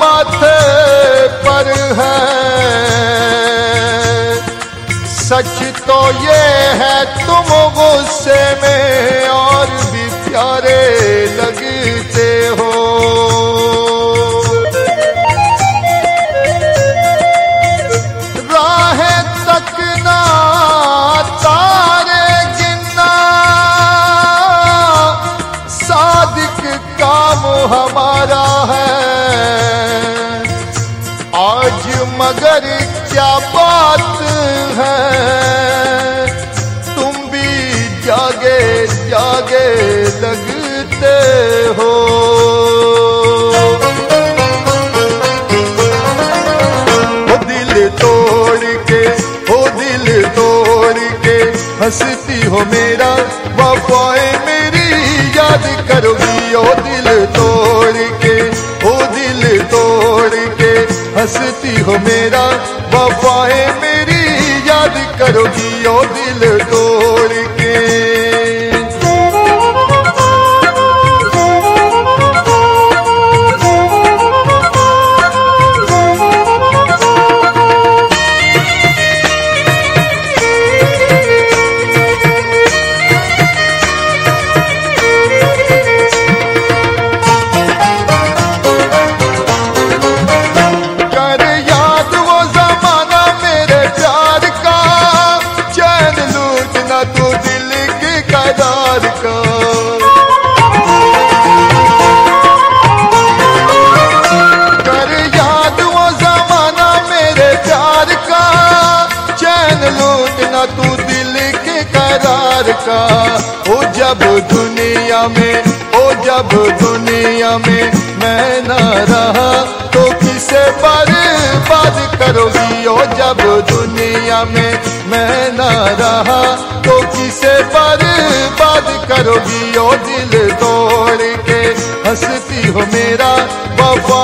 माथे पर है। सच तो ये है, तुम गुस्से में और भी प्यारे लगते हो। राह गिनना, सादिक काम हमारा लगते हो। दिल तोड़ के, ओ दिल तोड़ के, हंसती हो मेरा, वफाए मेरी, याद करोगी ओ दिल तोड़ के, ओ दिल तोड़ के, हंसती हो मेरा, वफाए मेरी, याद करोगी ओ दिल तोड़ के। जब दुनिया में, ओ जब दुनिया में मैं न रहा तो किसे बर्बाद करोगी? ओ जब दुनिया में मैं न रहा तो किसे बर्बाद करोगी? ओ दिल तोड़ के हंसती हो मेरा वफाए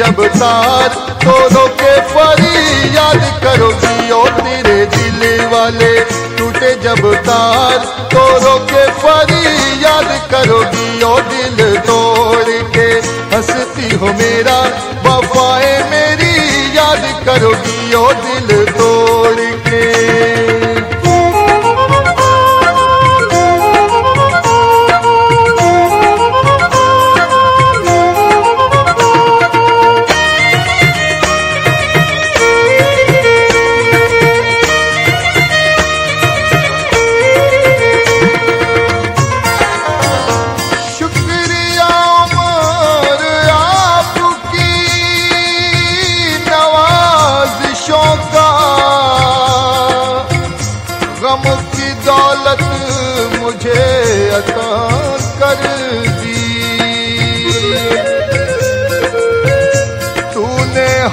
जब तार तो रोके परी याद करोगी जियो तेरे दिल वाले। टूटे जब तार तो रोके परी याद करोगी जियो दिल तोड़ के। हंसती हो मेरा, वफाए मेरी याद करो जियो दिल तोड़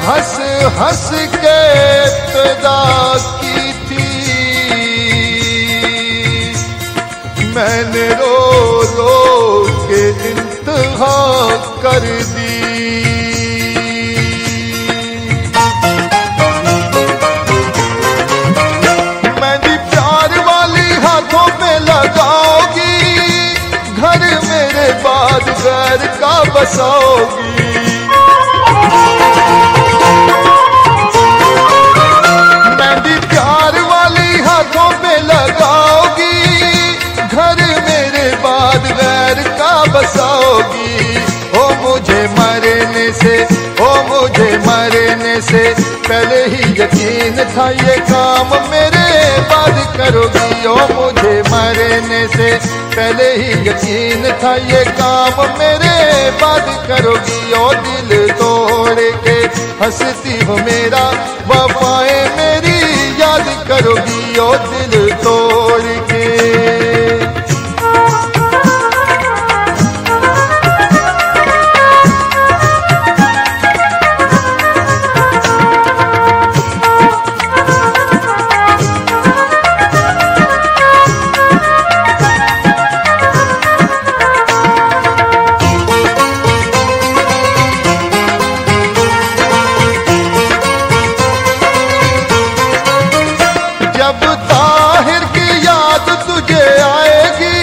हंस हंस के पैदा की थी। मैंने रो रो के इंतहा कर दी। मेहंदी प्यार वाली हाथों पे लगाओगी, घर मेरे का बसाओगी। पहले ही यकीन था ये काम मेरे बाद करोगी। ओ मुझे मरने से पहले ही यकीन था ये काम मेरे बाद करोगी। ओ दिल तोड़ के हंसती हो मेरा, वफाएँ मेरी याद करोगी। ओ दिल याद तुझे आएगी।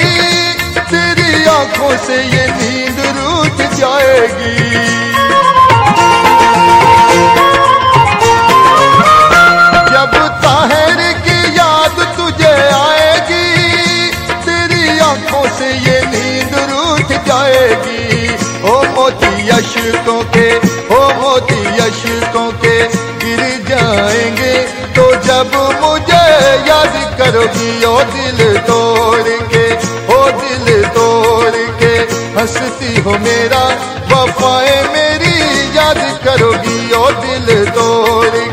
तेरी आँखों से ये नींद रूठ जाएगी। जब ताहिर की याद तुझे आएगी आँखों से ये नींद जाएगी। ओ मोती के, ओ मोती अशकों के गिर जाएँगे तो जब मुझे याद करोगी, ओ दिल तोड़ के ओ दिल तोड़ के हंसती हो मेरा, वफाए मेरी, याद करोगी, ओ दिल तोड़